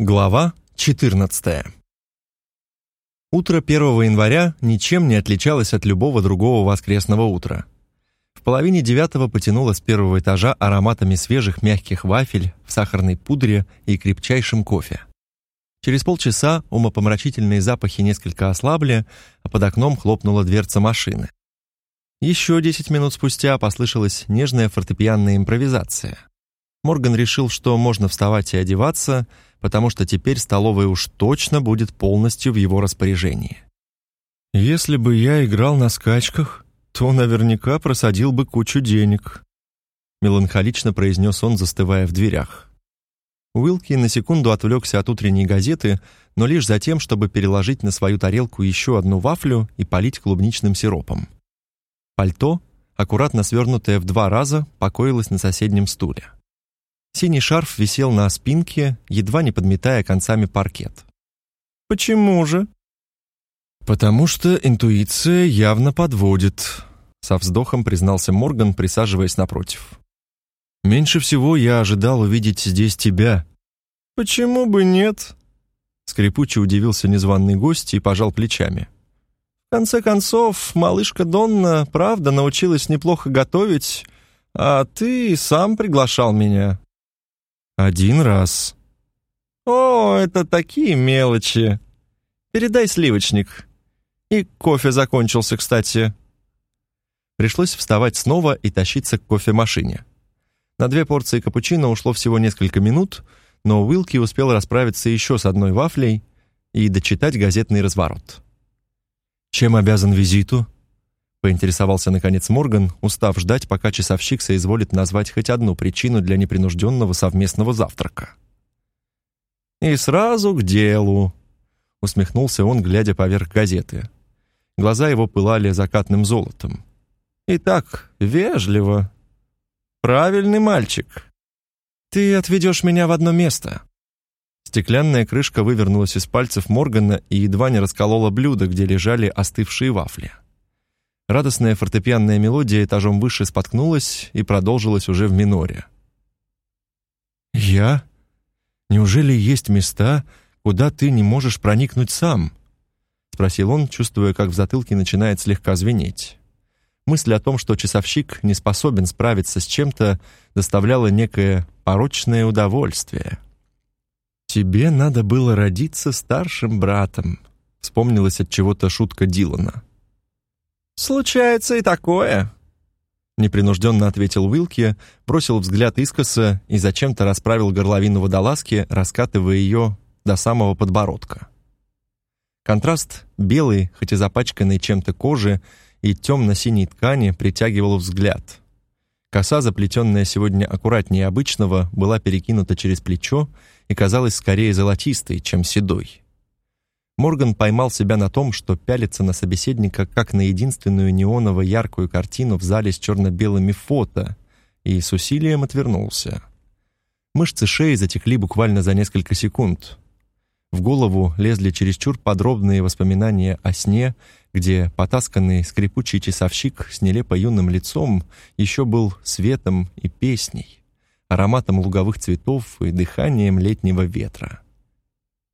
Глава 14. Утро 1 января ничем не отличалось от любого другого воскресного утра. В половине девятого потянуло с первого этажа ароматами свежих мягких вафель в сахарной пудре и крепчайшем кофе. Через полчаса умопомрачительные запахи несколько ослабли, а под окном хлопнула дверца машины. Еще десять минут спустя послышалась нежная фортепианная импровизация. Морган решил, что можно вставать и одеваться — потому что теперь столовая уж точно будет полностью в его распоряжении. «Если бы я играл на скачках, то наверняка просадил бы кучу денег», меланхолично произнес он, застывая в дверях. Уилки на секунду отвлекся от утренней газеты, но лишь за тем, чтобы переложить на свою тарелку еще одну вафлю и полить клубничным сиропом. Пальто, аккуратно свернутое в два раза, покоилось на соседнем стуле. Синий шарф висел на спинке, едва не подметая концами паркет. «Почему же?» «Потому что интуиция явно подводит», — со вздохом признался Морган, присаживаясь напротив. «Меньше всего я ожидал увидеть здесь тебя». «Почему бы нет?» Скрипуче удивился незваный гость и пожал плечами. «В конце концов, малышка Донна правда научилась неплохо готовить, а ты сам приглашал меня». «Один раз». «О, это такие мелочи. Передай сливочник. И кофе закончился, кстати». Пришлось вставать снова и тащиться к кофемашине. На две порции капучино ушло всего несколько минут, но Уилки успел расправиться еще с одной вафлей и дочитать газетный разворот. «Чем обязан визиту?» Поинтересовался наконец Морган, устав ждать, пока часовщик соизволит назвать хоть одну причину для непринужденного совместного завтрака. «И сразу к делу», — усмехнулся он, глядя поверх газеты. Глаза его пылали закатным золотом. «Итак, вежливо. Правильный мальчик. Ты отведешь меня в одно место». Стеклянная крышка вывернулась из пальцев Моргана и едва не расколола блюдо, где лежали остывшие вафли. Радостная фортепианная мелодия этажом выше споткнулась и продолжилась уже в миноре. «Я? Неужели есть места, куда ты не можешь проникнуть сам?» — спросил он, чувствуя, как в затылке начинает слегка звенеть. Мысль о том, что часовщик не способен справиться с чем-то, доставляла некое порочное удовольствие. «Тебе надо было родиться старшим братом», — вспомнилась от чего-то шутка Дилана. «Случается и такое», — непринужденно ответил Уилки, бросил взгляд искоса и зачем-то расправил горловину водолазки, раскатывая ее до самого подбородка. Контраст белый, хоть и запачканный чем-то кожи, и темно-синей ткани притягивал взгляд. Коса, заплетенная сегодня аккуратнее обычного, была перекинута через плечо и казалась скорее золотистой, чем седой. Морган поймал себя на том, что пялится на собеседника как на единственную неоново-яркую картину в зале с черно-белыми фото, и с усилием отвернулся. Мышцы шеи затекли буквально за несколько секунд. В голову лезли чересчур подробные воспоминания о сне, где потасканный скрипучий часовщик с нелепо юным лицом еще был светом и песней, ароматом луговых цветов и дыханием летнего ветра.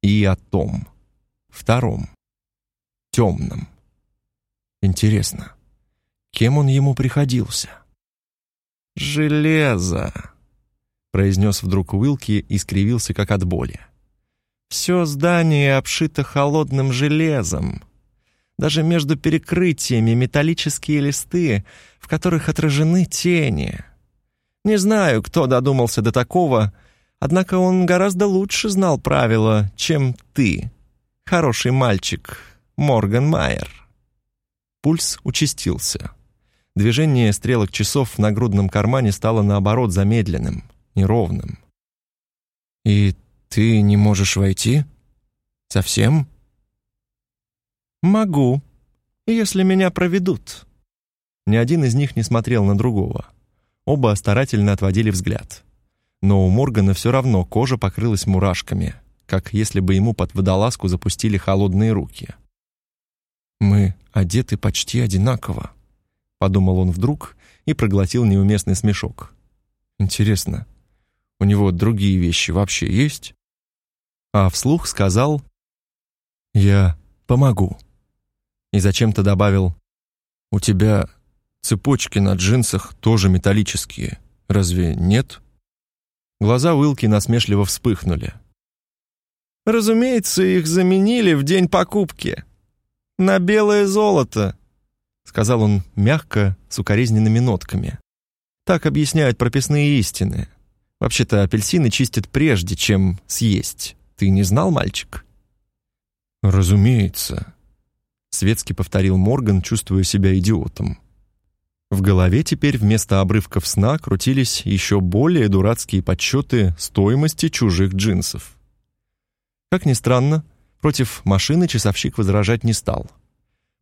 И о том — втором, темном. Интересно, кем он ему приходился? «Железо!» — произнес вдруг Уилки и скривился, как от боли. «Все здание обшито холодным железом. Даже между перекрытиями металлические листы, в которых отражены тени. Не знаю, кто додумался до такого, однако он гораздо лучше знал правила, чем ты, Хороший мальчик, Морган Майер. Пульс участился. Движение стрелок часов на грудном кармане стало наоборот замедленным, неровным. «И ты не можешь войти? Совсем?» «Могу, если меня проведут». Ни один из них не смотрел на другого. Оба старательно отводили взгляд. Но у Моргана все равно кожа покрылась мурашками — как если бы ему под водолазку запустили холодные руки. «Мы одеты почти одинаково», — подумал он вдруг и проглотил неуместный смешок. «Интересно, у него другие вещи вообще есть?» а вслух сказал «Я помогу». И зачем-то добавил «У тебя цепочки на джинсах тоже металлические, разве нет?» Глаза Уилки насмешливо вспыхнули. «Разумеется, их заменили в день покупки. На белое золото», — сказал он мягко, с укоризненными нотками. «Так объясняют прописные истины. Вообще-то апельсины чистят прежде, чем съесть. Ты не знал, мальчик?» «Разумеется», — светски повторил Морган, чувствуя себя идиотом. В голове теперь вместо обрывков сна крутились еще более дурацкие подсчеты стоимости чужих джинсов. Как ни странно, против машины часовщик возражать не стал.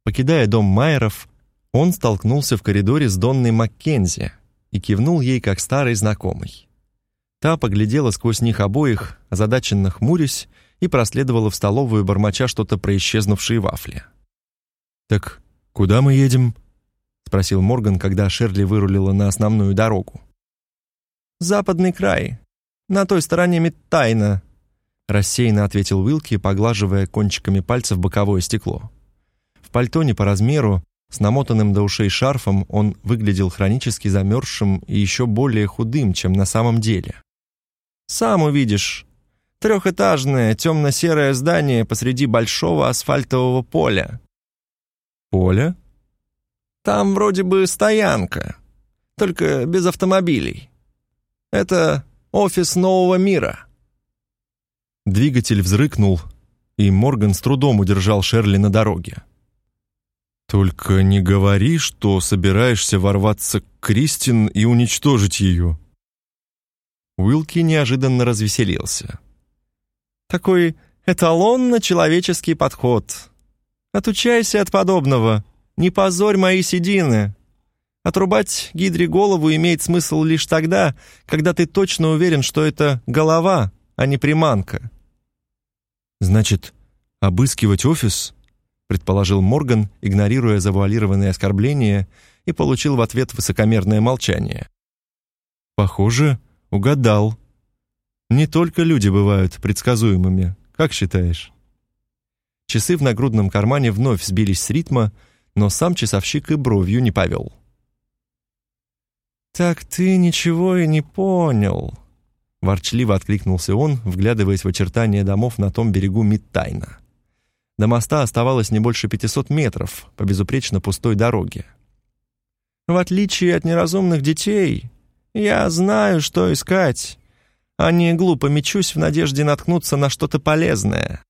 Покидая дом Майеров, он столкнулся в коридоре с Донной Маккензи и кивнул ей как старый знакомый. Та поглядела сквозь них обоих, озадаченно хмурясь, и проследовала в столовую, бормоча что-то про исчезнувшие вафли. «Так куда мы едем?» спросил Морган, когда Шерли вырулила на основную дорогу. «Западный край. На той стороне Миттайна», — рассеянно ответил Уилки, поглаживая кончиками пальцев боковое стекло. В пальто не по размеру, с намотанным до ушей шарфом он выглядел хронически замерзшим и еще более худым, чем на самом деле. «Сам увидишь. Трехэтажное темно-серое здание посреди большого асфальтового поля». «Поля?» Там вроде бы стоянка, только без автомобилей. Это офис нового мира». Двигатель взрыкнул, и Морган с трудом удержал Шерли на дороге. «Только не говори, что собираешься ворваться к Кристин и уничтожить ее». Уилки неожиданно развеселился. «Такой эталонно-человеческий подход. Отучайся от подобного. Не позорь мои седины. Отрубать гидре голову имеет смысл лишь тогда, когда ты точно уверен, что это голова, а не приманка. Значит, обыскивать офис? предположил Морган, игнорируя завуалированные оскорбления, и получил в ответ высокомерное молчание. Похоже, угадал. Не только люди бывают предсказуемыми, как считаешь? Часы в нагрудном кармане вновь сбились с ритма, но сам часовщик и бровью не повел. «Так ты ничего и не понял», — ворчливо откликнулся он, вглядываясь в очертания домов на том берегу Миттайна. До моста оставалось не больше 500 метров по безупречно пустой дороге. «В отличие от неразумных детей, я знаю, что искать, а не глупо мечусь в надежде наткнуться на что-то полезное».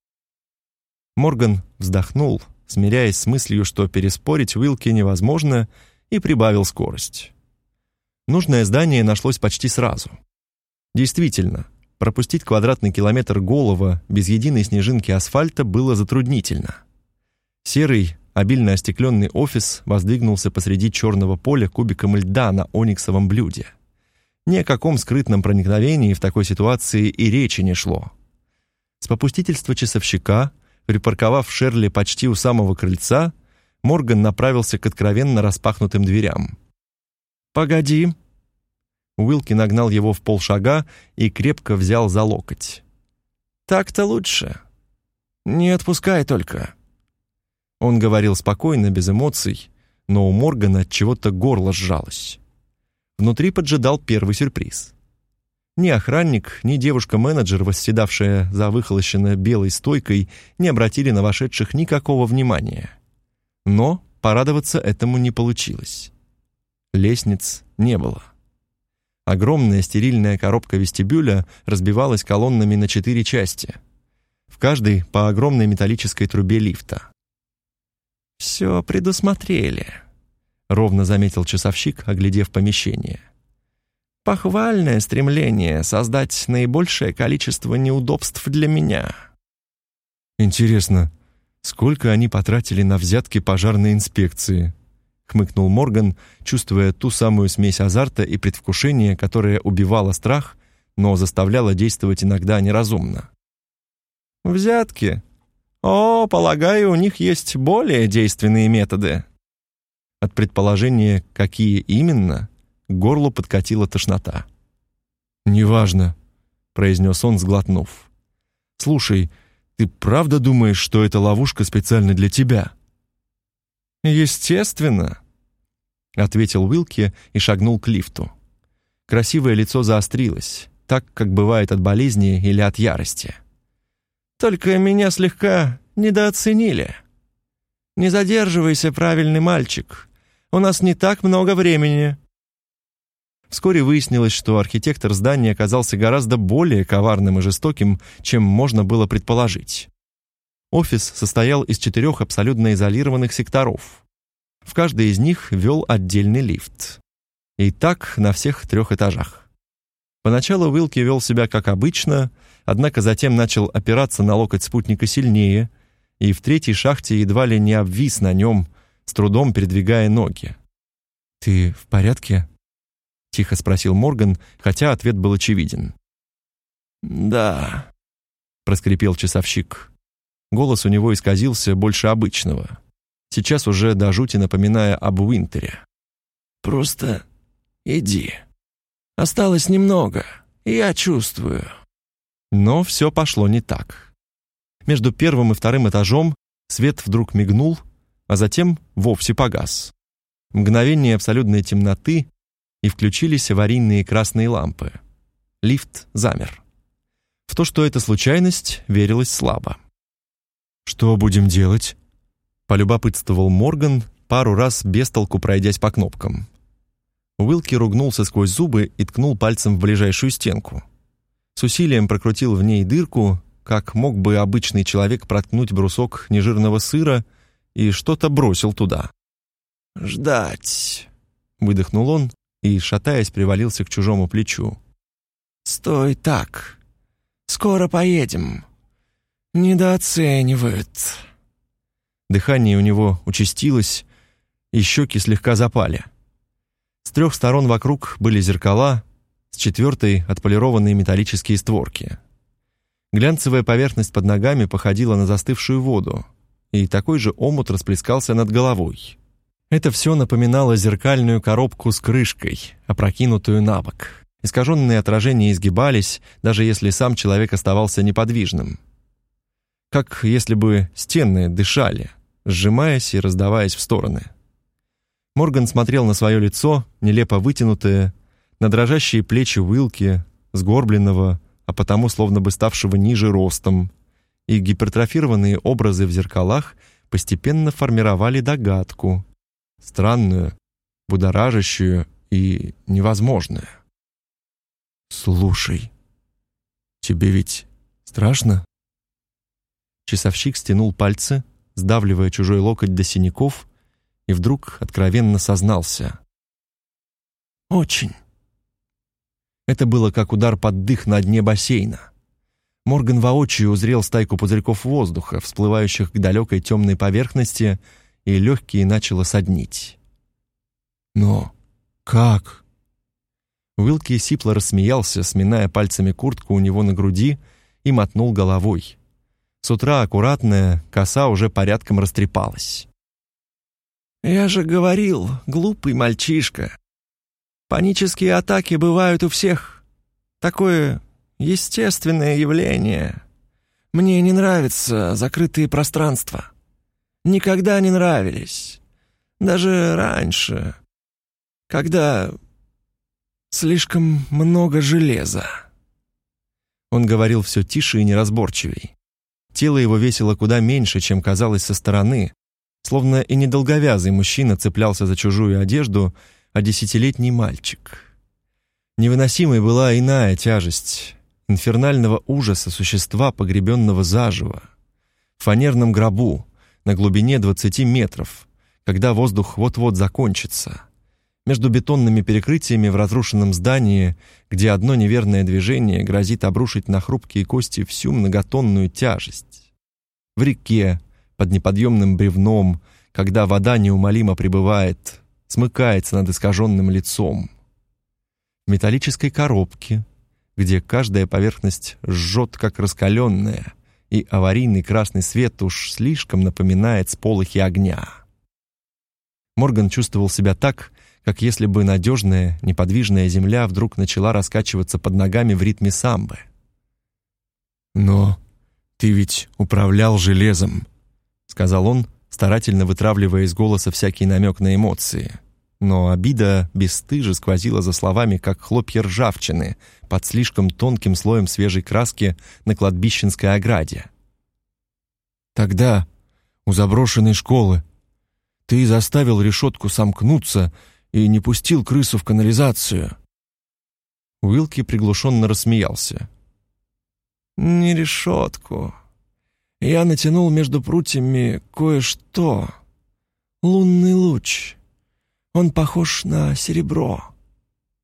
Морган вздохнул, смиряясь с мыслью, что переспорить Уилки невозможно, и прибавил скорость. Нужное здание нашлось почти сразу. Действительно, пропустить квадратный километр голого без единой снежинки асфальта было затруднительно. Серый, обильно остекленный офис воздвигнулся посреди черного поля кубиком льда на ониксовом блюде. Ни о каком скрытном проникновении в такой ситуации и речи не шло. С попустительства часовщика Припарковав Шерли почти у самого крыльца, Морган направился к откровенно распахнутым дверям. «Погоди!» Уилки нагнал его в полшага и крепко взял за локоть. «Так-то лучше. Не отпускай только». Он говорил спокойно, без эмоций, но у Моргана от чего-то горло сжалось. Внутри поджидал первый сюрприз. Ни охранник, ни девушка-менеджер, восседавшая за выхолощенной белой стойкой, не обратили на вошедших никакого внимания. Но порадоваться этому не получилось. Лестниц не было. Огромная стерильная коробка вестибюля разбивалась колоннами на четыре части. В каждой по огромной металлической трубе лифта. «Все предусмотрели», — ровно заметил часовщик, оглядев помещение. Похвальное стремление создать наибольшее количество неудобств для меня. Интересно, сколько они потратили на взятки пожарной инспекции? Хмыкнул Морган, чувствуя ту самую смесь азарта и предвкушения, которая убивала страх, но заставляла действовать иногда неразумно. Взятки? О, полагаю, у них есть более действенные методы. От предположения, какие именно, к горлу подкатила тошнота. «Неважно», — произнес он, сглотнув. «Слушай, ты правда думаешь, что эта ловушка специально для тебя?» «Естественно», — ответил Уилки и шагнул к лифту. Красивое лицо заострилось, так, как бывает от болезни или от ярости. «Только меня слегка недооценили. Не задерживайся, правильный мальчик. У нас не так много времени». Вскоре выяснилось, что архитектор здания оказался гораздо более коварным и жестоким, чем можно было предположить. Офис состоял из четырех абсолютно изолированных секторов. В каждый из них вел отдельный лифт. И так на всех трех этажах. Поначалу Уилки вел себя как обычно, однако затем начал опираться на локоть спутника сильнее, и в третьей шахте едва ли не обвис на нем, с трудом передвигая ноги. «Ты в порядке?» — тихо спросил Морган, хотя ответ был очевиден. «Да», — проскрипел часовщик. Голос у него исказился больше обычного, сейчас уже до жути напоминая об Уинтере. «Просто Иди. Осталось немного, я чувствую». Но все пошло не так. Между первым и вторым этажом свет вдруг мигнул, а затем вовсе погас. Мгновение абсолютной темноты, и включились аварийные красные лампы. Лифт замер. В то, что это случайность, верилось слабо. «Что будем делать?» — полюбопытствовал Морган, пару раз без толку пройдясь по кнопкам. Уилки ругнулся сквозь зубы и ткнул пальцем в ближайшую стенку. С усилием прокрутил в ней дырку, как мог бы обычный человек проткнуть брусок нежирного сыра, и что-то бросил туда. «Ждать», — выдохнул он и, шатаясь, привалился к чужому плечу. «Стой так. Скоро поедем. Недооценивают». Дыхание у него участилось, и щеки слегка запали. С трех сторон вокруг были зеркала, с четвертой — отполированные металлические створки. Глянцевая поверхность под ногами походила на застывшую воду, и такой же омут расплескался над головой. Это все напоминало зеркальную коробку с крышкой, опрокинутую на бок. Искаженные отражения изгибались, даже если сам человек оставался неподвижным. Как если бы стены дышали, сжимаясь и раздаваясь в стороны. Морган смотрел на свое лицо, нелепо вытянутое, на дрожащие плечи Уилки, сгорбленного, а потому словно бы ставшего ниже ростом, и гипертрофированные образы в зеркалах постепенно формировали догадку, странную, будоражащую и невозможную. «Слушай, тебе ведь страшно?» Часовщик стянул пальцы, сдавливая чужой локоть до синяков, и вдруг откровенно сознался. «Очень». Это было как удар под дых на дне бассейна. Морган воочию узрел стайку пузырьков воздуха, всплывающих к далекой темной поверхности, и легкие начало соднить. «Но как?» Уилки сипло рассмеялся, сминая пальцами куртку у него на груди, и мотнул головой. С утра аккуратная, коса уже порядком растрепалась. «Я же говорил, глупый мальчишка. Панические атаки бывают у всех. Такое естественное явление. Мне не нравятся закрытые пространства. Никогда не нравились. Даже раньше, когда слишком много железа». Он говорил все тише и неразборчивей. Тело его весило куда меньше, чем казалось со стороны, Словно и недолговязый мужчина цеплялся за чужую одежду, а десятилетний мальчик. Невыносимой была иная тяжесть инфернального ужаса существа, погребенного заживо. В фанерном гробу, на глубине 20 метров, когда воздух вот-вот закончится. Между бетонными перекрытиями в разрушенном здании, где одно неверное движение грозит обрушить на хрупкие кости всю многотонную тяжесть. В реке, под неподъемным бревном, когда вода неумолимо прибывает, смыкается над искаженным лицом. В металлической коробке, где каждая поверхность жжет, как раскаленная, и аварийный красный свет уж слишком напоминает сполохи огня. Морган чувствовал себя так, как если бы надежная, неподвижная земля вдруг начала раскачиваться под ногами в ритме самбы. «Но «Ты ведь управлял железом», — сказал он, старательно вытравливая из голоса всякий намек на эмоции. Но обида бесстыже сквозила за словами, как хлопья ржавчины под слишком тонким слоем свежей краски на кладбищенской ограде. «Тогда, у заброшенной школы, ты заставил решетку сомкнуться и не пустил крысу в канализацию». Уилки приглушенно рассмеялся. «Не решетку. Я натянул между прутьями кое-что. Лунный луч. Он похож на серебро.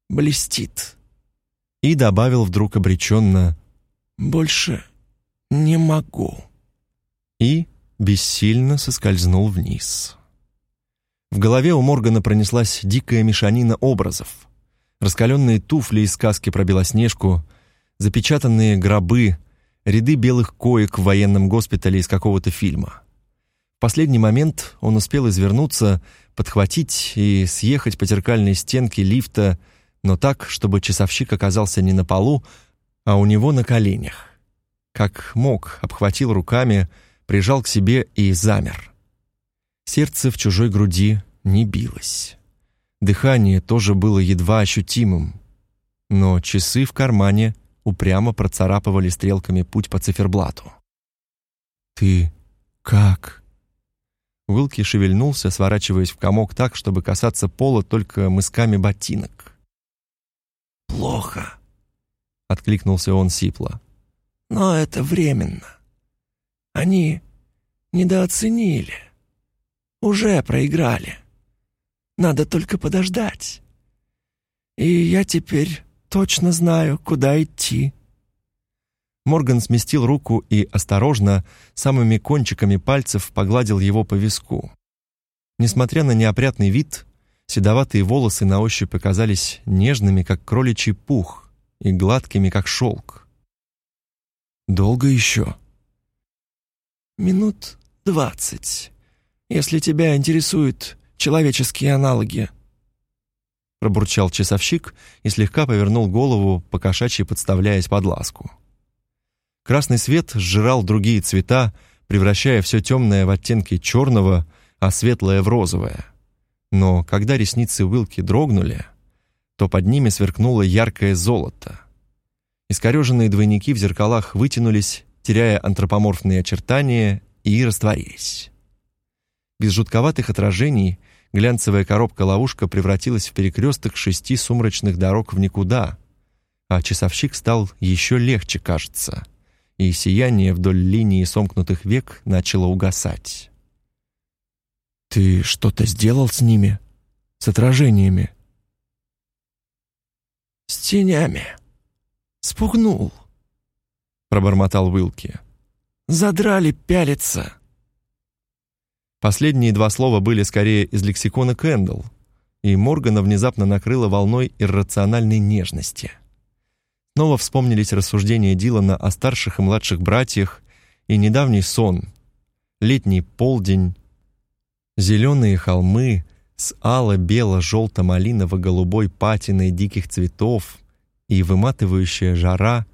Блестит». И добавил вдруг обреченно «Больше не могу». И бессильно соскользнул вниз. В голове у Моргана пронеслась дикая мешанина образов раскаленные туфли из сказки про Белоснежку, запечатанные гробы, ряды белых коек в военном госпитале из какого-то фильма. В последний момент он успел извернуться, подхватить и съехать по зеркальной стенке лифта, но так, чтобы часовщик оказался не на полу, а у него на коленях. Как мог, обхватил руками, прижал к себе и замер. Сердце в чужой груди не билось. Дыхание тоже было едва ощутимым, но часы в кармане упрямо процарапывали стрелками путь по циферблату. «Ты как?» Уилки шевельнулся, сворачиваясь в комок так, чтобы касаться пола только мысками ботинок. «Плохо», — откликнулся он сипло. «Но это временно. Они недооценили. Уже проиграли». Надо только подождать. И я теперь точно знаю, куда идти». Морган сместил руку и осторожно, самыми кончиками пальцев погладил его по виску. Несмотря на неопрятный вид, седоватые волосы на ощупь оказались нежными, как кроличий пух, и гладкими, как шелк. «Долго еще?» «Минут двадцать. Если тебя интересует человеческие аналоги». Пробурчал часовщик и слегка повернул голову, покошачьи подставляясь под ласку. Красный свет сжирал другие цвета, превращая все темное в оттенки черного, а светлое в розовое. Но когда ресницы Уилки дрогнули, то под ними сверкнуло яркое золото. Искореженные двойники в зеркалах вытянулись, теряя антропоморфные очертания, и растворились. Без жутковатых отражений глянцевая коробка-ловушка превратилась в перекресток шести сумрачных дорог в никуда, а часовщик стал еще легче, кажется, и сияние вдоль линии сомкнутых век начало угасать. «Ты что-то сделал с ними? С отражениями?» «С тенями. Спугнул», — пробормотал Уилки. «Задрали пялиться». Последние два слова были скорее из лексикона Кэндл, и Моргана внезапно накрыла волной иррациональной нежности. Снова вспомнились рассуждения Дилана о старших и младших братьях и недавний сон, летний полдень, зеленые холмы с ало-бело-желто-малиново-голубой патиной диких цветов и выматывающая жара,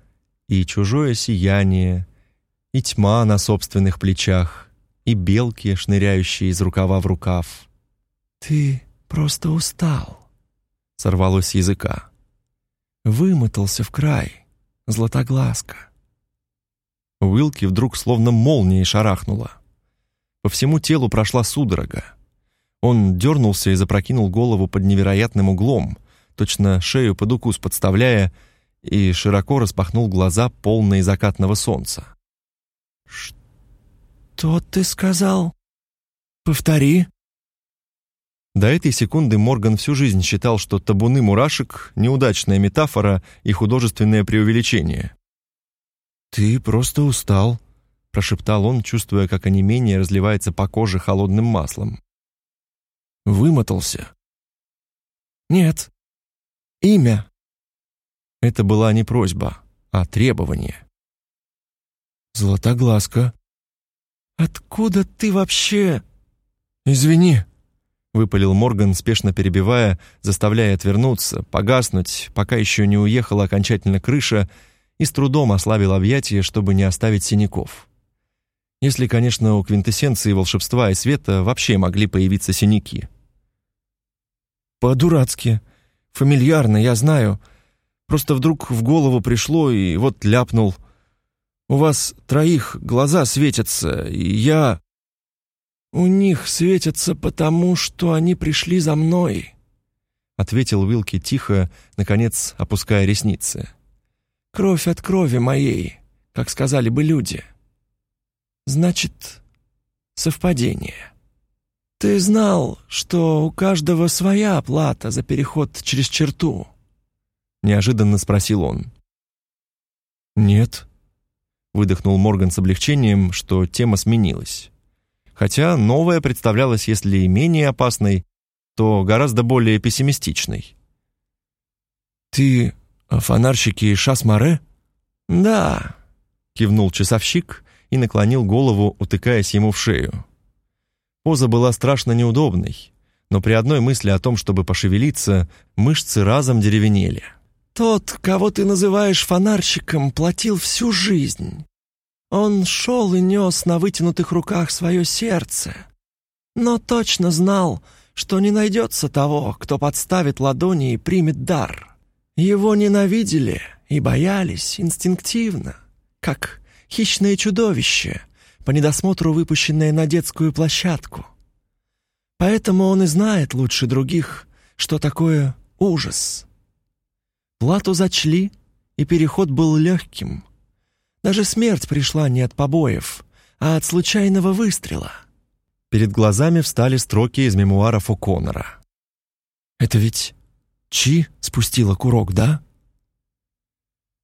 и чужое сияние, и тьма на собственных плечах, и белки, шныряющие из рукава в рукав. «Ты просто устал», — сорвалось с языка. «Вымотался в край, златоглазка». Уилки вдруг словно молнией шарахнула. По всему телу прошла судорога. Он дернулся и запрокинул голову под невероятным углом, точно шею под укус подставляя, и широко распахнул глаза, полные закатного солнца. «Что?» «Что ты сказал? Повтори». До этой секунды Морган всю жизнь считал, что табуны мурашек — неудачная метафора и художественное преувеличение. «Ты просто устал», — прошептал он, чувствуя, как онемение разливается по коже холодным маслом. «Вымотался?» «Нет. Имя». Это была не просьба, а требование. «Златоглазка», «Откуда ты вообще?» «Извини», — выпалил Морган, спешно перебивая, заставляя отвернуться, погаснуть, пока еще не уехала окончательно крыша, и с трудом ослабил объятия, чтобы не оставить синяков. Если, конечно, у квинтэссенции волшебства и света вообще могли появиться синяки. «По-дурацки. Фамильярно, я знаю. Просто вдруг в голову пришло и вот ляпнул. У вас троих глаза светятся, и я...» «У них светятся потому, что они пришли за мной», — ответил Уилки тихо, наконец опуская ресницы. «Кровь от крови моей, как сказали бы люди. Значит, совпадение. Ты знал, что у каждого своя оплата за переход через черту?» Неожиданно спросил он. «Нет», — выдохнул Морган с облегчением, что тема сменилась хотя новая представлялась, если и менее опасной, то гораздо более пессимистичной. «Ты о фонарщике Шасмаре?» «Да», — кивнул часовщик и наклонил голову, утыкаясь ему в шею. Поза была страшно неудобной, но при одной мысли о том, чтобы пошевелиться, мышцы разом деревенели. «Тот, кого ты называешь фонарщиком, платил всю жизнь. Он шел и нес на вытянутых руках свое сердце, но точно знал, что не найдется того, кто подставит ладони и примет дар. Его ненавидели и боялись инстинктивно, как хищное чудовище, по недосмотру выпущенное на детскую площадку. Поэтому он и знает лучше других, что такое ужас. Плату зачли, и переход был легким — даже смерть пришла не от побоев, а от случайного выстрела. Перед глазами встали строки из мемуаров О'Коннора. «Это ведь Чи спустила курок, да?»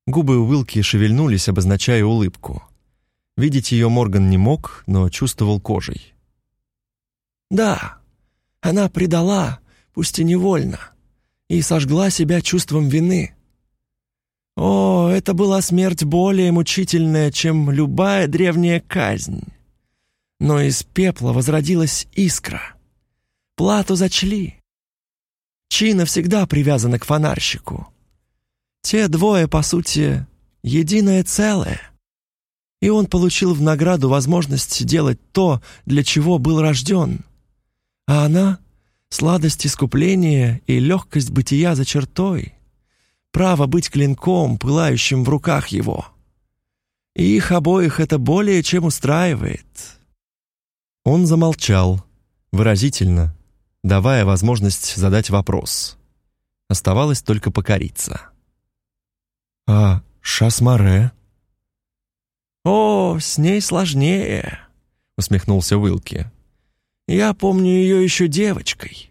Губы Уилки шевельнулись, обозначая улыбку. Видеть ее Морган не мог, но чувствовал кожей. «Да, она предала, пусть и невольно, и сожгла себя чувством вины. О, это была смерть более мучительная, чем любая древняя казнь. Но из пепла возродилась искра. Плату зачли. Чина всегда привязана к фонарщику. Те двое, по сути, единое целое. И он получил в награду возможность делать то, для чего был рожден. А она — сладость искупления и легкость бытия за чертой — право быть клинком, пылающим в руках его. И их обоих это более чем устраивает». Он замолчал, выразительно, давая возможность задать вопрос. Оставалось только покориться. «А Шасмаре?» «О, с ней сложнее», — усмехнулся Уилки. «Я помню ее еще девочкой.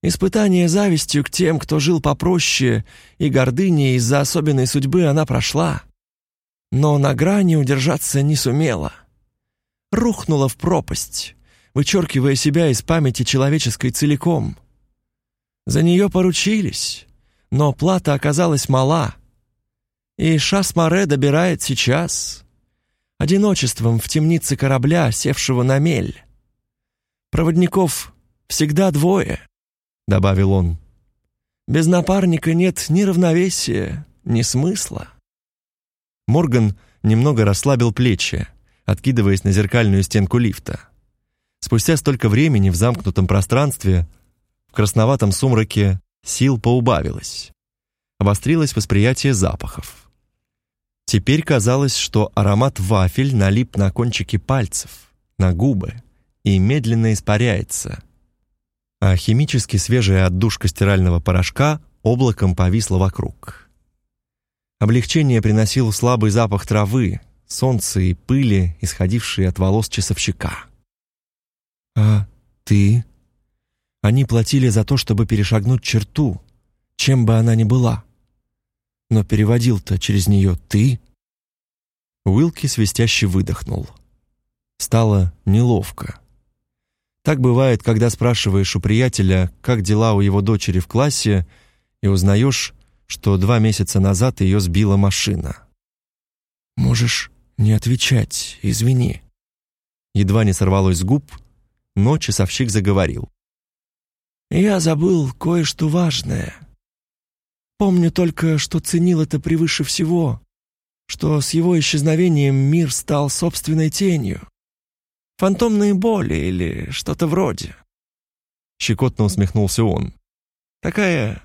Испытание завистью к тем, кто жил попроще, и гордыней из-за особенной судьбы она прошла. Но на грани удержаться не сумела. Рухнула в пропасть, вычеркивая себя из памяти человеческой целиком. За нее поручились, но плата оказалась мала. И Шас-Море добирает сейчас, одиночеством в темнице корабля, севшего на мель. Проводников всегда двое —— добавил он. «Без напарника нет ни равновесия, ни смысла». Морган немного расслабил плечи, откидываясь на зеркальную стенку лифта. Спустя столько времени в замкнутом пространстве, в красноватом сумраке, сил поубавилось. Обострилось восприятие запахов. Теперь казалось, что аромат вафель налип на кончики пальцев, на губы и медленно испаряется — а химически свежая отдушка стирального порошка облаком повисла вокруг. Облегчение приносил слабый запах травы, солнца и пыли, исходившие от волос часовщика. «А ты?» Они платили за то, чтобы перешагнуть черту, чем бы она ни была. Но переводил-то через нее ты. Уилки свистяще выдохнул. Стало неловко. Так бывает, когда спрашиваешь у приятеля, как дела у его дочери в классе, и узнаешь, что два месяца назад ее сбила машина. «Можешь не отвечать, извини». Едва не сорвалось с губ, но часовщик заговорил. «Я забыл кое-что важное. Помню только, что ценил это превыше всего. что с его исчезновением мир стал собственной тенью. Фантомные боли или что-то вроде. Щекотно усмехнулся он. Такая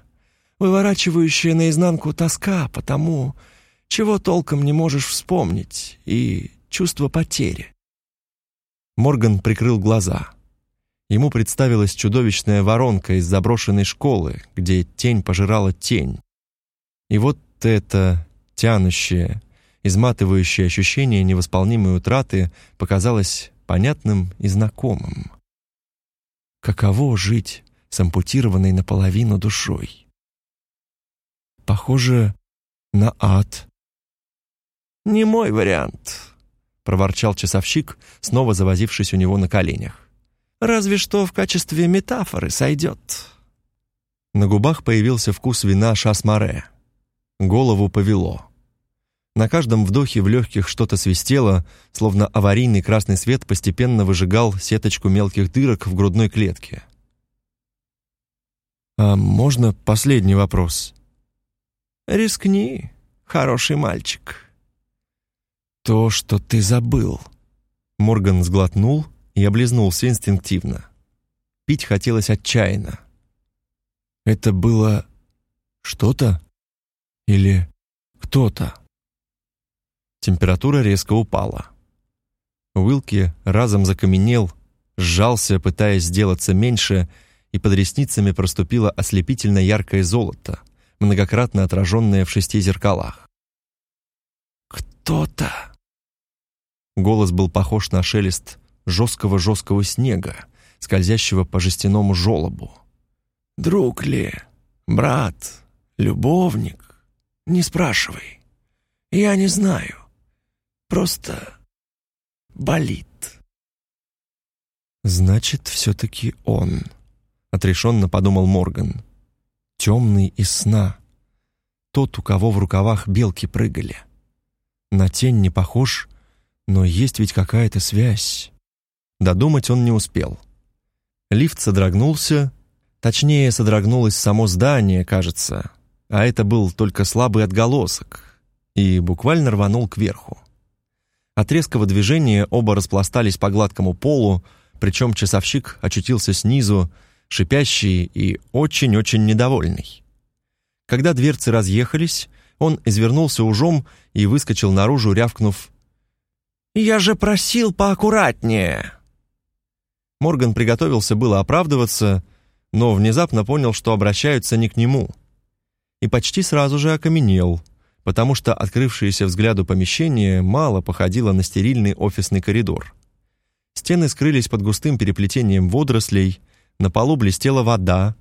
выворачивающая наизнанку тоска по тому, чего толком не можешь вспомнить, и чувство потери. Морган прикрыл глаза. Ему представилась чудовищная воронка из заброшенной школы, где тень пожирала тень. И вот это тянущее, изматывающее ощущение невосполнимой утраты показалось понятным и знакомым. Каково жить с ампутированной наполовину душой? Похоже на ад. «Не мой вариант», — проворчал часовщик, снова завозившись у него на коленях. «Разве что в качестве метафоры сойдет». На губах появился вкус вина шасмаре. Голову повело. На каждом вдохе в легких что-то свистело, словно аварийный красный свет постепенно выжигал сеточку мелких дырок в грудной клетке. «А можно последний вопрос?» «Рискни, хороший мальчик». «То, что ты забыл». Морган сглотнул и облизнулся инстинктивно. Пить хотелось отчаянно. «Это было что-то?» Или кто-то. Температура резко упала. Уилки разом закаменел, сжался, пытаясь сделаться меньше, и под ресницами проступило ослепительно яркое золото, многократно отраженное в шести зеркалах. «Кто-то!» Голос был похож на шелест жесткого-жесткого снега, скользящего по жестяному желобу. «Друг ли? Брат? Любовник?» Не спрашивай. Я не знаю. Просто болит. Значит, все-таки он, отрешенно подумал Морган. Темный из сна. Тот, у кого в рукавах белки прыгали. На тень не похож, но есть ведь какая-то связь. Додумать он не успел. Лифт содрогнулся, точнее, содрогнулось само здание, кажется, а это был только слабый отголосок, и буквально рванул кверху. От резкого движения оба распластались по гладкому полу, причем часовщик очутился снизу, шипящий и очень-очень недовольный. Когда дверцы разъехались, он извернулся ужом и выскочил наружу, рявкнув «Я же просил поаккуратнее!» Морган приготовился было оправдываться, но внезапно понял, что обращаются не к нему — и почти сразу же окаменел, потому что открывшееся взгляду помещение мало походило на стерильный офисный коридор. Стены скрылись под густым переплетением водорослей, на полу блестела вода,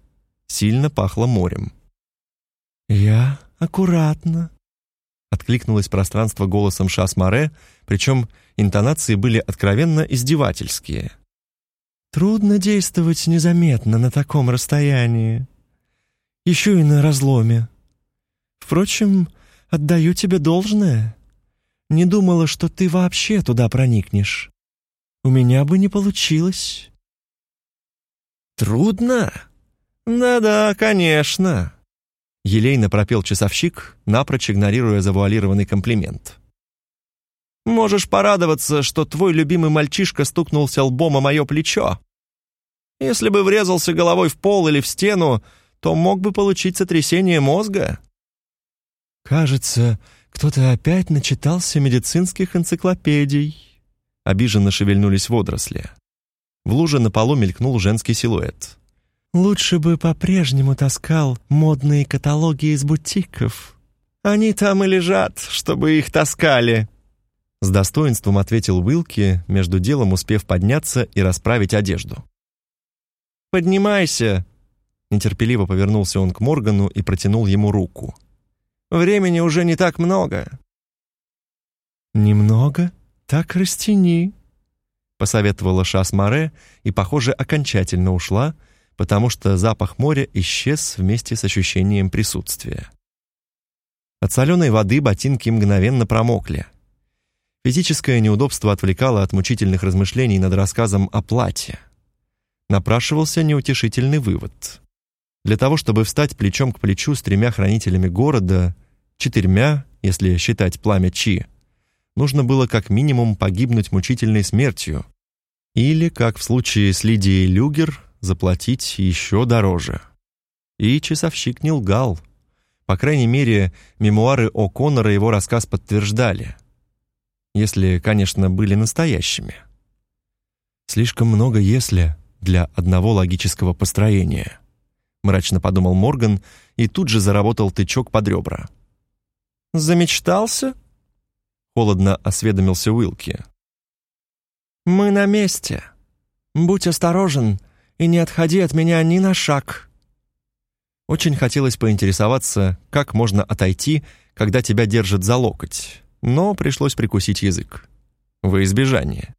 сильно пахло морем. «Я аккуратно», — откликнулось пространство голосом Шас-Море, причем интонации были откровенно издевательские. «Трудно действовать незаметно на таком расстоянии» еще и на разломе. Впрочем, отдаю тебе должное. Не думала, что ты вообще туда проникнешь. У меня бы не получилось». «Трудно? Да-да, конечно», — елейно пропел часовщик, напрочь игнорируя завуалированный комплимент. «Можешь порадоваться, что твой любимый мальчишка стукнулся лбом о мое плечо. Если бы врезался головой в пол или в стену, то мог бы получить сотрясение мозга». «Кажется, кто-то опять начитался медицинских энциклопедий», — обиженно шевельнулись водоросли. В луже на полу мелькнул женский силуэт. «Лучше бы по-прежнему таскал модные каталоги из бутиков. Они там и лежат, чтобы их таскали», — с достоинством ответил Уилки, между делом успев подняться и расправить одежду. «Поднимайся, Нетерпеливо повернулся он к Моргану и протянул ему руку. «Времени уже не так много». «Немного? Так растяни», — посоветовала Шас-Море и, похоже, окончательно ушла, потому что запах моря исчез вместе с ощущением присутствия. От соленой воды ботинки мгновенно промокли. Физическое неудобство отвлекало от мучительных размышлений над рассказом о платье. Напрашивался неутешительный вывод. Для того, чтобы встать плечом к плечу с тремя хранителями города, четырьмя, если считать пламя Чи, нужно было как минимум погибнуть мучительной смертью, или, как в случае с Лидией Люгер, заплатить еще дороже. И часовщик не лгал. По крайней мере, мемуары о Коннора его рассказ подтверждали. Если, конечно, были настоящими. Слишком много «если» для одного логического построения. Мрачно подумал Морган и тут же заработал тычок под ребра. «Замечтался?» Холодно осведомился Уилки. «Мы на месте. Будь осторожен и не отходи от меня ни на шаг». Очень хотелось поинтересоваться, как можно отойти, когда тебя держат за локоть, но пришлось прикусить язык. Во избежание.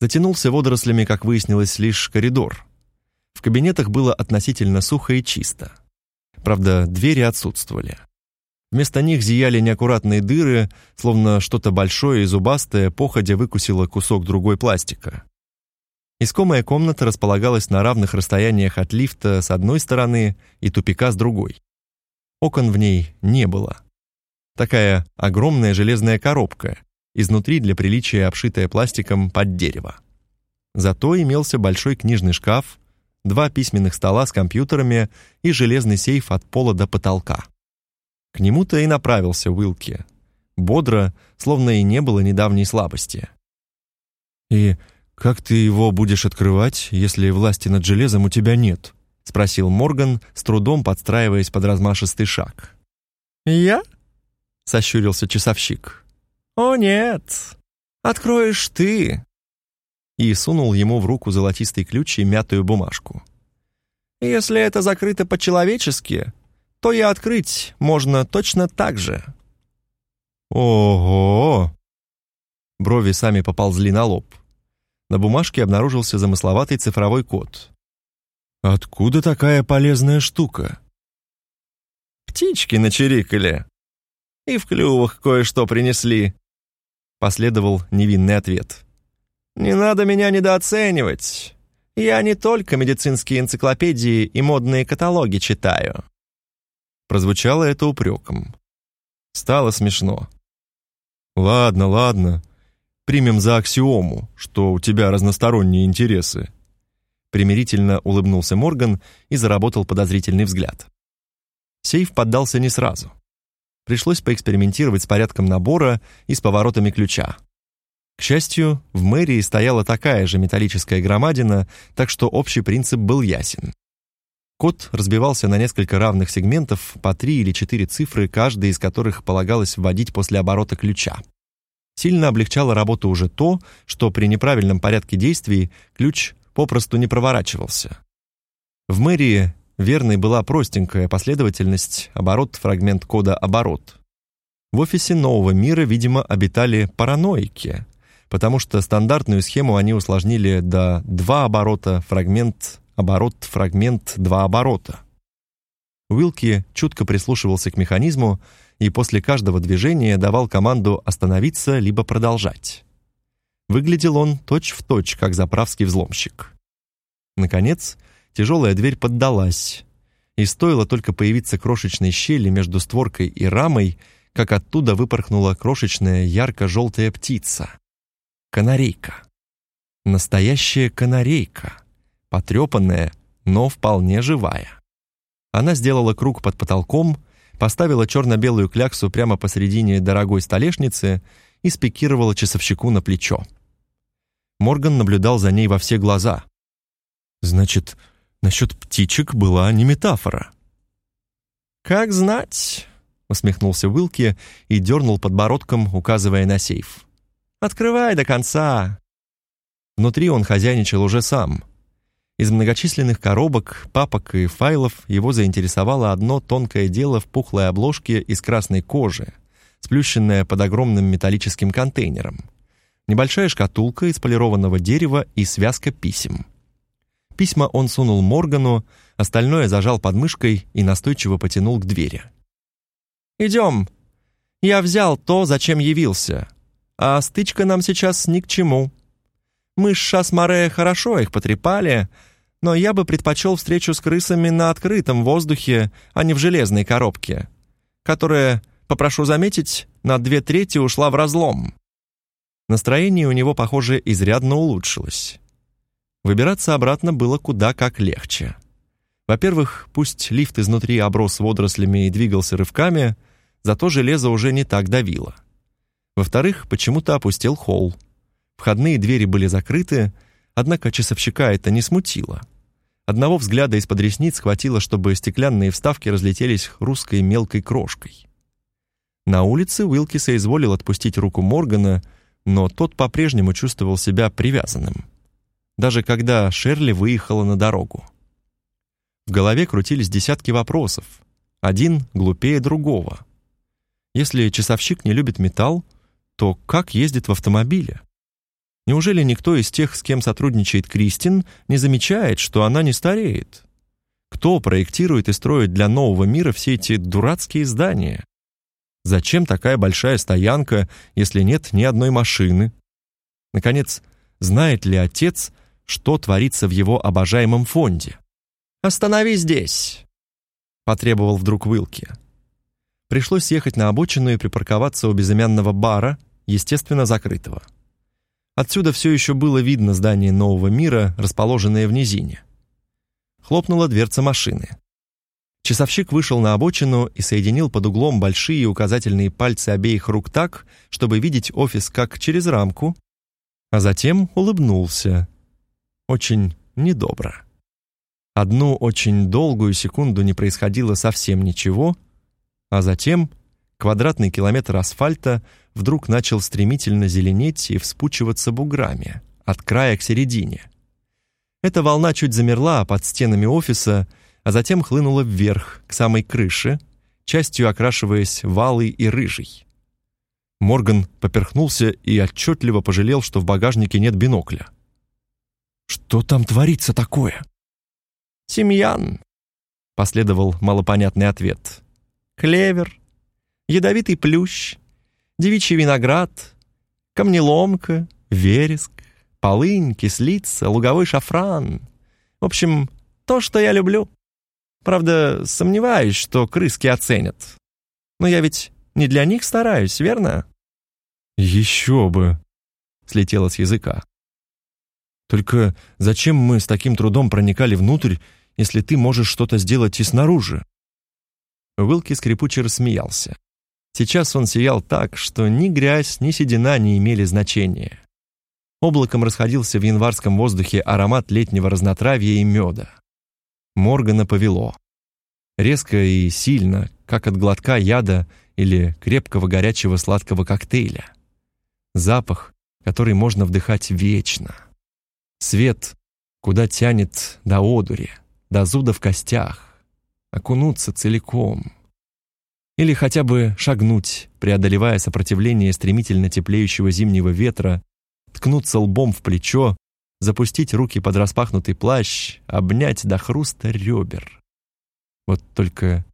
Затянулся водорослями, как выяснилось, лишь коридор. В кабинетах было относительно сухо и чисто. Правда, двери отсутствовали. Вместо них зияли неаккуратные дыры, словно что-то большое и зубастое походя выкусило кусок другой пластика. Искомая комната располагалась на равных расстояниях от лифта с одной стороны и тупика с другой. Окон в ней не было. Такая огромная железная коробка, изнутри для приличия обшитая пластиком под дерево. Зато имелся большой книжный шкаф, два письменных стола с компьютерами и железный сейф от пола до потолка. К нему-то и направился Уилки. Бодро, словно и не было недавней слабости. «И как ты его будешь открывать, если власти над железом у тебя нет?» — спросил Морган, с трудом подстраиваясь под размашистый шаг. «Я?» — сощурился часовщик. «О, нет! Откроешь ты!» И сунул ему в руку золотистый ключ и мятую бумажку. «Если это закрыто по-человечески, то и открыть можно точно так же». «Ого!» Брови сами поползли на лоб. На бумажке обнаружился замысловатый цифровой код. «Откуда такая полезная штука?» «Птички начирикали. И в клювах кое-что принесли», Последовал невинный ответ. «Не надо меня недооценивать. Я не только медицинские энциклопедии и модные каталоги читаю». Прозвучало это упреком. Стало смешно. «Ладно, ладно. Примем за аксиому, что у тебя разносторонние интересы». Примирительно улыбнулся Морган и заработал подозрительный взгляд. Сейф поддался не сразу пришлось поэкспериментировать с порядком набора и с поворотами ключа. К счастью, в мэрии стояла такая же металлическая громадина, так что общий принцип был ясен. Код разбивался на несколько равных сегментов по три или четыре цифры, каждая из которых полагалось вводить после оборота ключа. Сильно облегчало работу уже то, что при неправильном порядке действий ключ попросту не проворачивался. В мэрии Верной была простенькая последовательность оборот-фрагмент кода оборот. В офисе нового мира, видимо, обитали параноики, потому что стандартную схему они усложнили до два оборота, фрагмент, оборот, фрагмент, два оборота. Уилки чутко прислушивался к механизму и после каждого движения давал команду остановиться либо продолжать. Выглядел он точь-в-точь, точь, как заправский взломщик. Наконец, тяжелая дверь поддалась, и стоило только появиться крошечной щели между створкой и рамой, как оттуда выпорхнула крошечная ярко-желтая птица. Канарейка. Настоящая канарейка, потрепанная, но вполне живая. Она сделала круг под потолком, поставила черно-белую кляксу прямо посредине дорогой столешницы и спикировала часовщику на плечо. Морган наблюдал за ней во все глаза. «Значит, Насчет птичек была не метафора. «Как знать», — усмехнулся Уилки и дернул подбородком, указывая на сейф. «Открывай до конца». Внутри он хозяйничал уже сам. Из многочисленных коробок, папок и файлов его заинтересовало одно тонкое дело в пухлой обложке из красной кожи, сплющенное под огромным металлическим контейнером. Небольшая шкатулка из полированного дерева и связка писем. Письма он сунул Моргану, остальное зажал под мышкой и настойчиво потянул к двери. «Идем. Я взял то, зачем явился. А стычка нам сейчас ни к чему. Мы с Шасмаре хорошо их потрепали, но я бы предпочел встречу с крысами на открытом воздухе, а не в железной коробке, которая попрошу заметить, на две трети ушла в разлом. Настроение у него, похоже, изрядно улучшилось. Выбираться обратно было куда как легче. Во-первых, пусть лифт изнутри оброс водорослями и двигался рывками, зато железо уже не так давило. Во-вторых, почему-то опустел холл. Входные двери были закрыты, однако часовщика это не смутило. Одного взгляда из-под ресниц хватило, чтобы стеклянные вставки разлетелись русской мелкой крошкой. На улице Уилки соизволил отпустить руку Моргана, но тот по-прежнему чувствовал себя привязанным. Даже когда Шерли выехала на дорогу. В голове крутились десятки вопросов, один глупее другого. Если часовщик не любит металл, то как ездит в автомобиле? Неужели никто из тех, с кем сотрудничает Кристин, не замечает, что она не стареет? Кто проектирует и строит для нового мира все эти дурацкие здания? Зачем такая большая стоянка, если нет ни одной машины? Наконец, знает ли отец, что творится в его обожаемом фонде? «Останови здесь!» — потребовал вдруг Уилки. Пришлось ехать на обочину и припарковаться у безымянного бара, естественно, закрытого. Отсюда все еще было видно здание нового мира, расположенное в низине. Хлопнула дверца машины. Часовщик вышел на обочину и соединил под углом большие указательные пальцы обеих рук так, чтобы видеть офис как через рамку, а затем улыбнулся. Очень недобро. Одну очень долгую секунду не происходило совсем ничего, а затем квадратный километр асфальта вдруг начал стремительно зеленеть и вспучиваться буграми от края к середине. Эта волна чуть замерла под стенами офиса, а затем хлынула вверх, к самой крыше, частью окрашиваясь в алый и рыжий. Морган поперхнулся и отчетливо пожалел, что в багажнике нет бинокля. «Что там творится такое?» «Тимьян», — последовал малопонятный ответ. «Клевер, ядовитый плющ, девичий виноград, камнеломка, вереск, полынь, кислица, луговой шафран. В общем, то, что я люблю. Правда, сомневаюсь, что крыски оценят. Но я ведь не для них стараюсь, верно? Еще бы, слетело с языка. Только зачем мы с таким трудом проникали внутрь, если ты можешь что-то сделать и снаружи? Уилки скрипуче рассмеялся. Сейчас он сиял так, что ни грязь, ни седина не имели значения. Облаком расходился в январском воздухе аромат летнего разнотравья и меда. Моргана повело. Резко и сильно, как от глотка яда или крепкого горячего сладкого коктейля. Запах, который можно вдыхать вечно. Свет, куда тянет до одури, до зуда в костях. Окунуться целиком — или хотя бы шагнуть, преодолевая сопротивление стремительно теплеющего зимнего ветра, ткнуться лбом в плечо, запустить руки под распахнутый плащ, обнять до хруста ребер. Вот только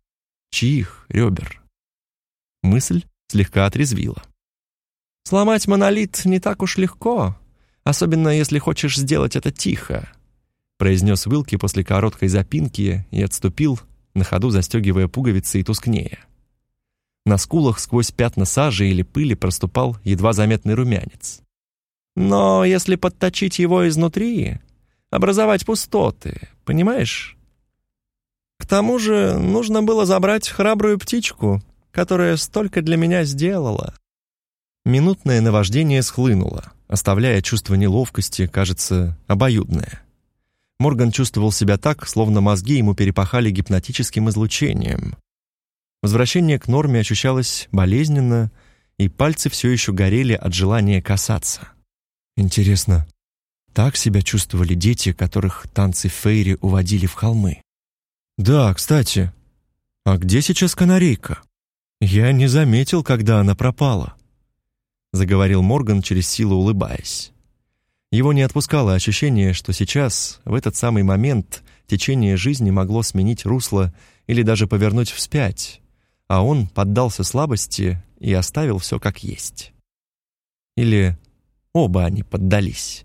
чьих ребер? Мысль слегка отрезвила. «Сломать монолит не так уж легко, особенно если хочешь сделать это тихо», произнес Вилки после короткой запинки и отступил, на ходу застегивая пуговицы и тускнее. На скулах сквозь пятна сажи или пыли проступал едва заметный румянец. Но если подточить его изнутри, образовать пустоты, понимаешь? К тому же нужно было забрать храбрую птичку, которая столько для меня сделала. Минутное наваждение схлынуло, оставляя чувство неловкости, кажется, обоюдное. Морган чувствовал себя так, словно мозги ему перепахали гипнотическим излучением. Возвращение к норме ощущалось болезненно, и пальцы все еще горели от желания касаться. Интересно, так себя чувствовали дети, которых танцы Фейри уводили в холмы? Да, кстати, а где сейчас канарейка? Я не заметил, когда она пропала. Заговорил Морган через силу, улыбаясь. Его не отпускало ощущение, что сейчас, в этот самый момент, течение жизни могло сменить русло или даже повернуть вспять, а он поддался слабости и оставил все как есть. Или оба они поддались.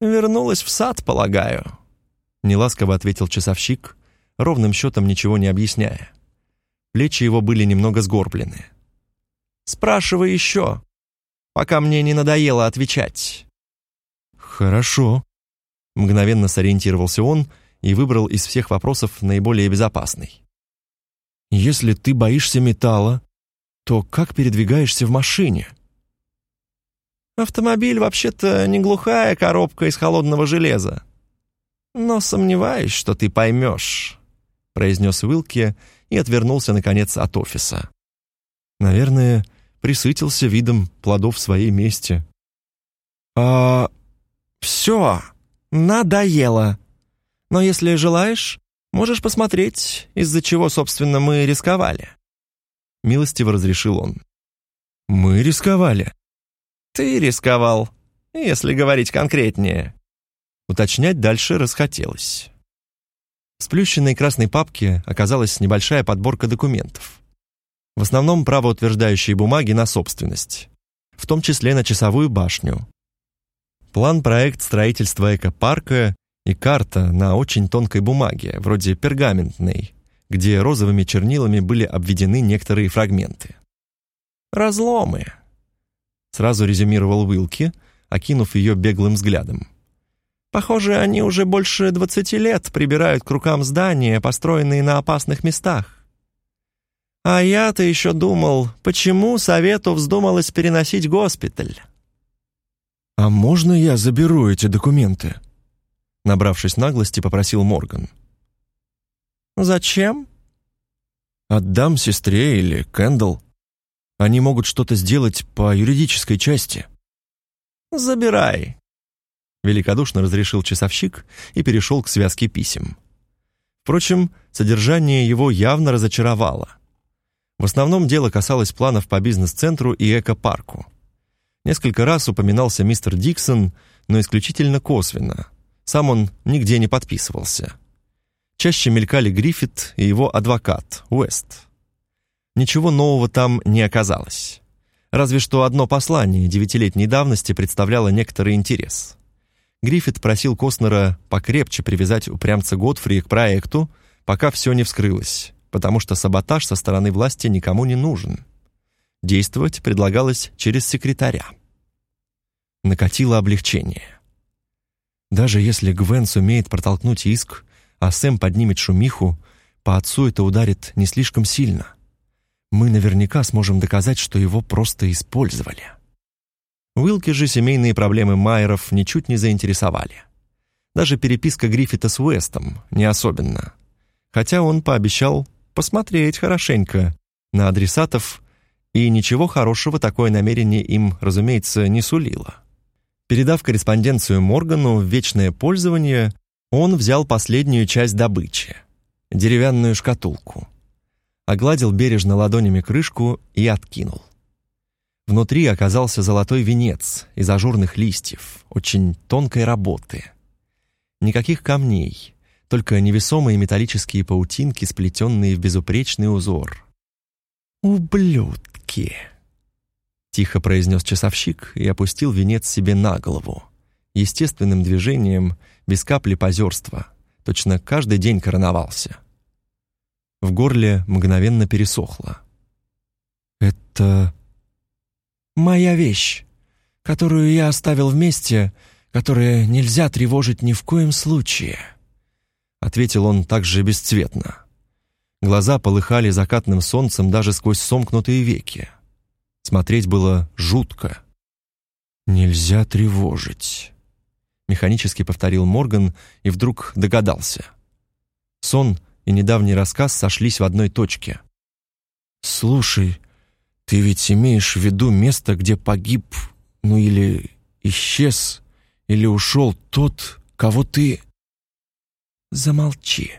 «Вернулась в сад, полагаю», — неласково ответил часовщик, ровным счетом ничего не объясняя. плечи его были немного сгорблены. «Спрашивай еще, пока мне не надоело отвечать». «Хорошо», — мгновенно сориентировался он и выбрал из всех вопросов наиболее безопасный. «Если ты боишься металла, то как передвигаешься в машине?» «Автомобиль вообще-то не глухая коробка из холодного железа. Но сомневаюсь, что ты поймешь», — произнес Уилки и отвернулся, наконец, от офиса. «Наверное, присытился видом плодов своей мести». «А... все, надоело. Но если желаешь, можешь посмотреть, из-за чего, собственно, мы рисковали». Милостиво разрешил он. «Мы рисковали?» Ты рисковал, если говорить конкретнее. Уточнять дальше расхотелось. В сплющенной красной папке оказалась небольшая подборка документов. В основном правоутверждающие бумаги на собственность, в том числе на часовую башню. План-проект строительства экопарка и карта на очень тонкой бумаге, вроде пергаментной, где розовыми чернилами были обведены некоторые фрагменты. «Разломы», сразу резюмировал Уилки, окинув ее беглым взглядом. «Похоже, они уже больше двадцати лет прибирают к рукам здания, построенные на опасных местах. А я-то еще думал, почему Совету вздумалось переносить госпиталь?» «А можно я заберу эти документы?» Набравшись наглости, попросил Морган. «Зачем?» «Отдам сестре или Кэндалл. Они могут что-то сделать по юридической части. Забирай. Великодушно разрешил часовщик и перешел к связке писем. Впрочем, содержание его явно разочаровало. В основном дело касалось планов по бизнес-центру и экопарку. Несколько раз упоминался мистер Диксон, но исключительно косвенно. Сам он нигде не подписывался. Чаще мелькали Гриффит и его адвокат, Уэст. Ничего нового там не оказалось. Разве что одно послание девятилетней давности представляло некоторый интерес. Гриффит просил Костнера покрепче привязать упрямца Годфри к проекту, пока все не вскрылось, потому что саботаж со стороны власти никому не нужен. Действовать предлагалось через секретаря. Накатило облегчение. Даже если Гвен сумеет протолкнуть иск, а Сэм поднимет шумиху, по отцу это ударит не слишком сильно мы наверняка сможем доказать, что его просто использовали. Уилки же семейные проблемы Майеров ничуть не заинтересовали. Даже переписка Гриффита с Уэстом не особенно. Хотя он пообещал посмотреть хорошенько на адресатов, и ничего хорошего такое намерение им, разумеется, не сулило. Передав корреспонденцию Моргану в вечное пользование, он взял последнюю часть добычи — деревянную шкатулку — огладил бережно ладонями крышку и откинул. Внутри оказался золотой венец из ажурных листьев, очень тонкой работы. Никаких камней, только невесомые металлические паутинки, сплетенные в безупречный узор. «Ублюдки!» — тихо произнес часовщик и опустил венец себе на голову. Естественным движением, без капли позерства. Точно каждый день короновался. В горле мгновенно пересохло. «Это... моя вещь, которую я оставил вместе, которую нельзя тревожить ни в коем случае», ответил он также бесцветно. Глаза полыхали закатным солнцем даже сквозь сомкнутые веки. Смотреть было жутко. «Нельзя тревожить», — механически повторил Морган и вдруг догадался. Сон и недавний рассказ сошлись в одной точке. «Слушай, ты ведь имеешь в виду место, где погиб, ну или исчез, или ушел тот, кого ты...» «Замолчи»,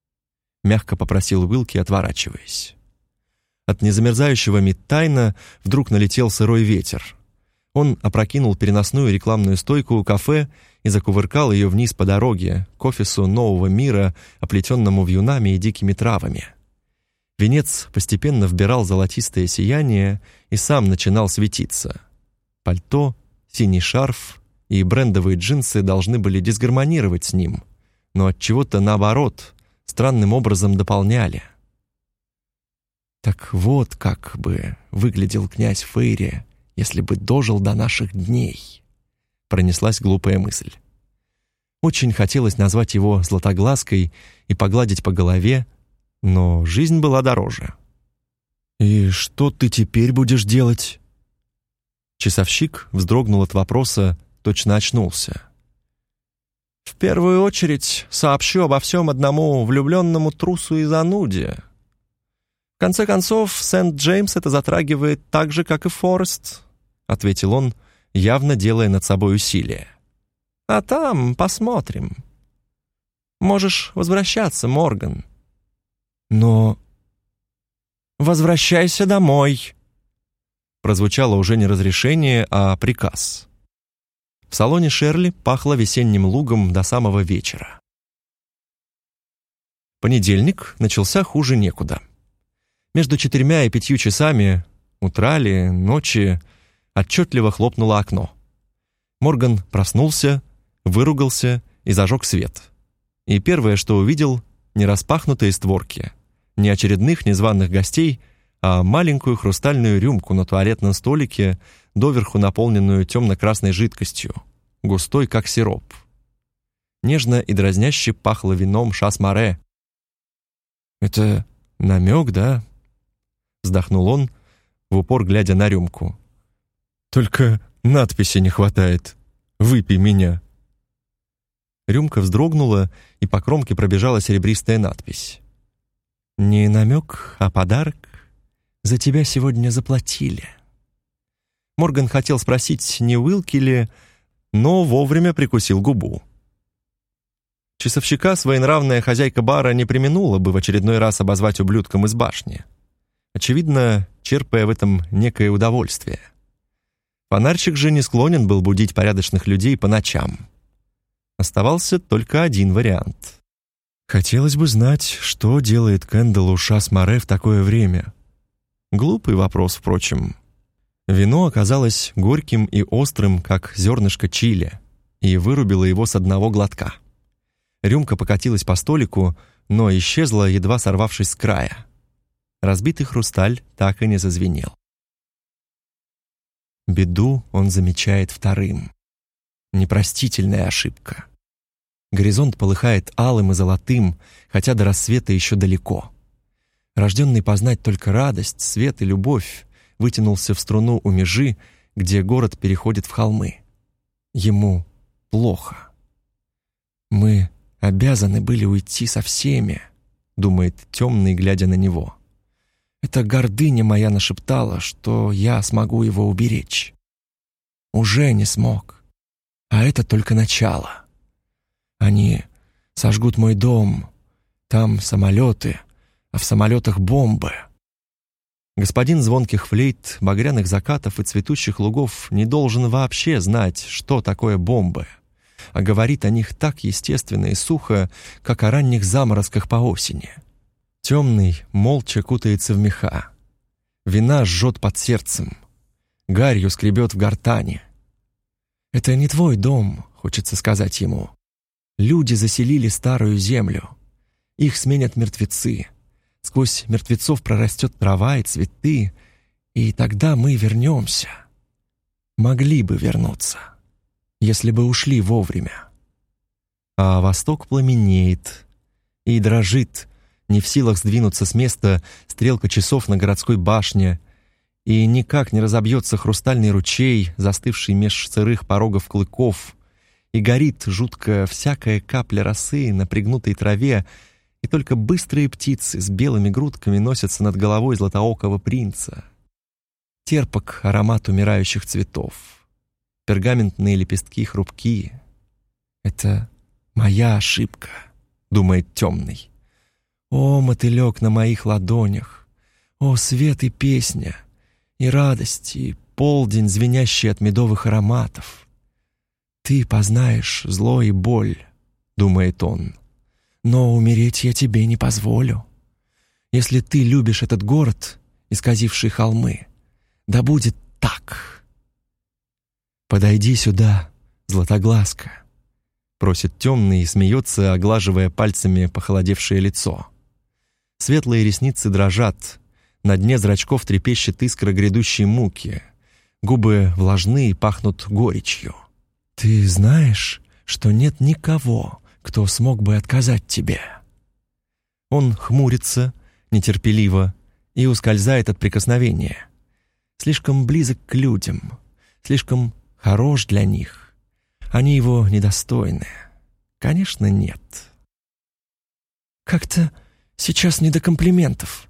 — мягко попросил Уилки, отворачиваясь. От незамерзающего Миттайна вдруг налетел сырой ветер. Он опрокинул переносную рекламную стойку у кафе и закувыркал ее вниз по дороге к офису нового мира, оплетенному вьюнами и дикими травами. Венец постепенно вбирал золотистое сияние и сам начинал светиться. Пальто, синий шарф и брендовые джинсы должны были дисгармонировать с ним, но от чего-то наоборот, странным образом дополняли. Так вот как бы выглядел князь Фейри, если бы дожил до наших дней. Пронеслась глупая мысль. Очень хотелось назвать его златоглазкой и погладить по голове, но жизнь была дороже. «И что ты теперь будешь делать?» Часовщик вздрогнул от вопроса, точно очнулся. «В первую очередь сообщу обо всем одному влюбленному трусу и зануде. В конце концов, Сент-Джеймс это затрагивает так же, как и Форест», — ответил он, явно делая над собой усилие. «А там посмотрим. Можешь возвращаться, Морган». «Но...» «Возвращайся домой», прозвучало уже не разрешение, а приказ. В салоне Шерли пахло весенним лугом до самого вечера. Понедельник начался хуже некуда. Между четырьмя и пятью часами, утра ли, ночи, отчетливо хлопнуло окно. Морган проснулся, выругался и зажег свет. И первое, что увидел, не распахнутые створки, не очередных незваных гостей, а маленькую хрустальную рюмку на туалетном столике, доверху наполненную темно-красной жидкостью, густой, как сироп. Нежно и дразняще пахло вином шас-маре. «Это намек, да?» Вздохнул он, в упор глядя на рюмку. «Только надписи не хватает. Выпей меня». Рюмка вздрогнула, и по кромке пробежала серебристая надпись. «Не намек, а подарок за тебя сегодня заплатили». Морган хотел спросить, не Уилки ли, но вовремя прикусил губу. Часовщика своенравная хозяйка бара не применула бы в очередной раз обозвать ублюдком из башни. Очевидно, черпая в этом некое удовольствие. Фонарчик же не склонен был будить порядочных людей по ночам. Оставался только один вариант. Хотелось бы знать, что делает Кэндалл у Шас-Море в такое время. Глупый вопрос, впрочем. Вино оказалось горьким и острым, как зернышко чили, и вырубило его с одного глотка. Рюмка покатилась по столику, но исчезла, едва сорвавшись с края. Разбитый хрусталь так и не зазвенел. Беду он замечает вторым. Непростительная ошибка. Горизонт полыхает алым и золотым, хотя до рассвета еще далеко. Рожденный познать только радость, свет и любовь, вытянулся в струну у межи, где город переходит в холмы. Ему плохо. «Мы обязаны были уйти со всеми», — думает темный, глядя на него. «Это гордыня моя нашептала, что я смогу его уберечь. Уже не смог. А это только начало. Они сожгут мой дом, там самолеты, а в самолетах бомбы. Господин звонких флейт, багряных закатов и цветущих лугов не должен вообще знать, что такое бомбы, а говорит о них так естественно и сухо, как о ранних заморозках по осени. Темный молча кутается в меха. Вина жжет под сердцем. Гарью скребет в гортани. «Это не твой дом», — хочется сказать ему. «Люди заселили старую землю. Их сменят мертвецы. Сквозь мертвецов прорастет трава и цветы, и тогда мы вернемся. Могли бы вернуться, если бы ушли вовремя. А восток пламенеет и дрожит, не в силах сдвинуться с места стрелка часов на городской башне, и никак не разобьется хрустальный ручей, застывший меж сырых порогов клыков, и горит жутко всякая капля росы на пригнутой траве, и только быстрые птицы с белыми грудками носятся над головой златоокого принца. Терпок аромат умирающих цветов, пергаментные лепестки хрупкие. «Это моя ошибка», — думает темный. «О, мотылек на моих ладонях! О, свет и песня! И радость, и полдень, звенящий от медовых ароматов! Ты познаешь зло и боль», — думает он но умереть я тебе не позволю. Если ты любишь этот город, исказивший холмы, да будет так. Подойди сюда, Златоглазка, просит темный и смеется, оглаживая пальцами похолодевшее лицо. Светлые ресницы дрожат, На дне зрачков трепещет искра грядущей муки. Губы влажны и пахнут горечью. «Ты знаешь, что нет никого, кто смог бы отказать тебе?» Он хмурится, нетерпеливо, и ускользает от прикосновения. Слишком близок к людям, слишком хорош для них. Они его недостойны. Конечно, нет. «Как-то сейчас не до комплиментов.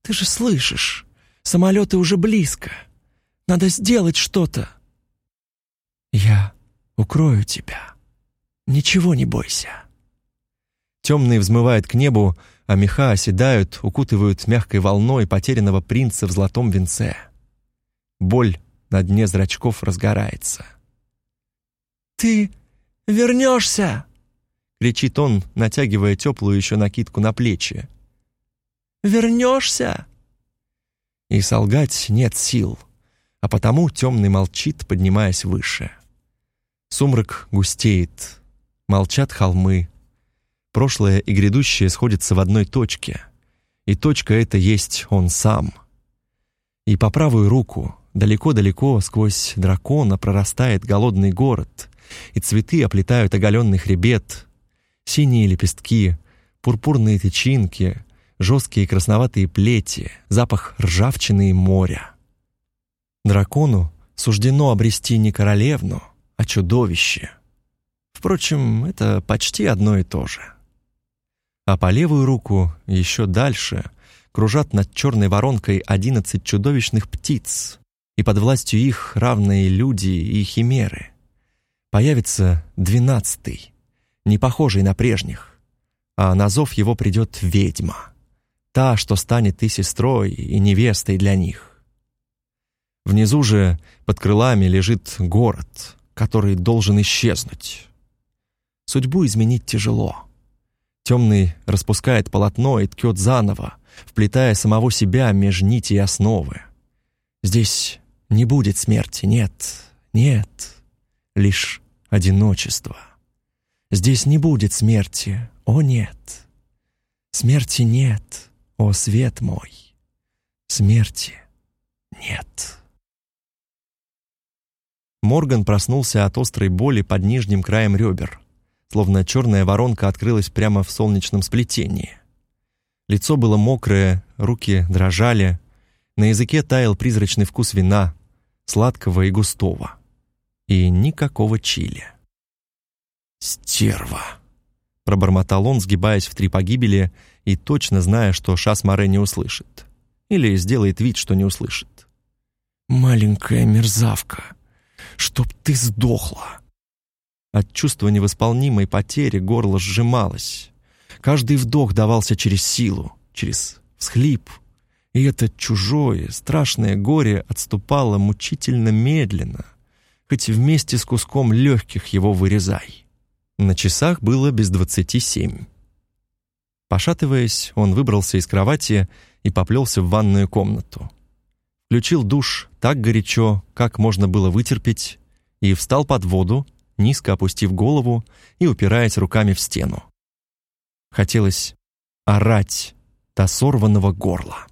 Ты же слышишь, самолеты уже близко. Надо сделать что-то». «Я укрою тебя. Ничего не бойся». Темный взмывает к небу, а меха оседают, укутывают мягкой волной потерянного принца в золотом венце. Боль на дне зрачков разгорается. «Ты вернешься!» — кричит он, натягивая теплую еще накидку на плечи. «Вернешься!» И солгать нет сил, а потому темный молчит, поднимаясь выше. Сумрак густеет, молчат холмы, Прошлое и грядущее сходятся в одной точке, и точка эта есть он сам. И по правую руку, далеко-далеко сквозь дракона прорастает голодный город, и цветы оплетают оголенный хребет, синие лепестки, пурпурные тычинки, жесткие красноватые плети, запах ржавчины и моря. Дракону суждено обрести не королевну, а чудовище. Впрочем, это почти одно и то же а по левую руку, еще дальше, кружат над черной воронкой одиннадцать чудовищных птиц, и под властью их равные люди и химеры. Появится двенадцатый, не похожий на прежних, а на зов его придет ведьма, та, что станет и сестрой, и невестой для них. Внизу же, под крылами, лежит город, который должен исчезнуть. Судьбу изменить тяжело — Темный распускает полотно и ткет заново, вплетая самого себя меж нити и основы. Здесь не будет смерти, нет, нет, лишь одиночество. Здесь не будет смерти, о нет. Смерти нет, о свет мой. Смерти нет. Морган проснулся от острой боли под нижним краем ребер словно черная воронка открылась прямо в солнечном сплетении. Лицо было мокрое, руки дрожали, на языке таял призрачный вкус вина, сладкого и густого. И никакого чили. «Стерва!» — пробормотал он, сгибаясь в три погибели и точно зная, что Шас Море не услышит. Или сделает вид, что не услышит. «Маленькая мерзавка! Чтоб ты сдохла!» От чувства невосполнимой потери горло сжималось. Каждый вдох давался через силу, через всхлип. И это чужое, страшное горе отступало мучительно медленно, хоть вместе с куском легких его вырезай. На часах было без двадцати семь. Пошатываясь, он выбрался из кровати и поплелся в ванную комнату. Включил душ так горячо, как можно было вытерпеть, и встал под воду, низко опустив голову и упираясь руками в стену. Хотелось орать до сорванного горла.